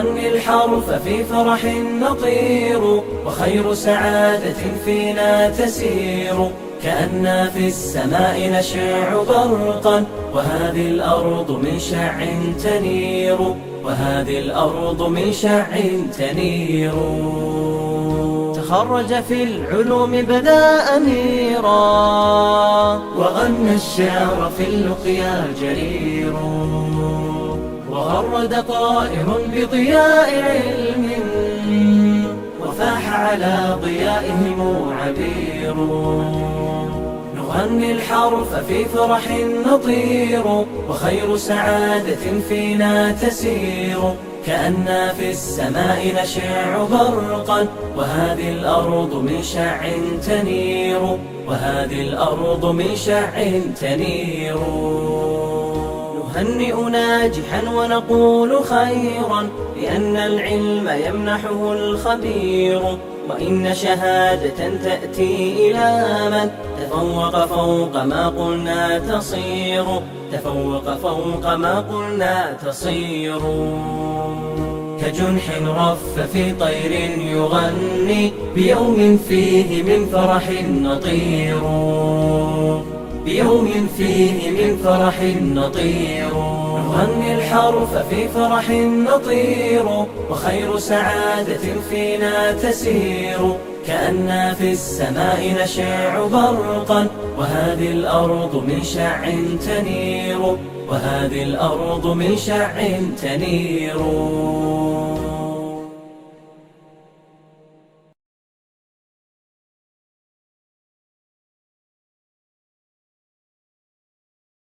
الحرف في فرح نطير وخير سعادة فينا تسير. كأننا في السماء نشع برقا وهذه الأرض من شع تنير. وهذه الأرض من شع تنير. تخرج في العلوم بدا أميرا وغنى الشعر في اللقيا جرير وغرد طائر بضياء علم وفاح على ضيائهم عبير نغني الحرف في فرح نطير وخير سعادة فينا تسير. كأننا في السماء نشع برقا وهذه الأرض من شع تنير. وهذه الأرض من شع تنير. نهنئ ناجحا ونقول خيرا لأن العلم يمنحه الخبير وإن شهادة تأتي إلى من؟ تفوق فوق ما قلنا تصير تفوق فوق ما قلنا تصير. كجنح رف في طير يغني بيوم فيه من فرح نطير. بيوم فيه من فرح نطير. نغني الحرف في فرح نطير. وخير سعادة فينا تسير. كأننا في السماء نشع برقا. وهذه الأرض من شع تنير. وهذه الأرض من شع تنير.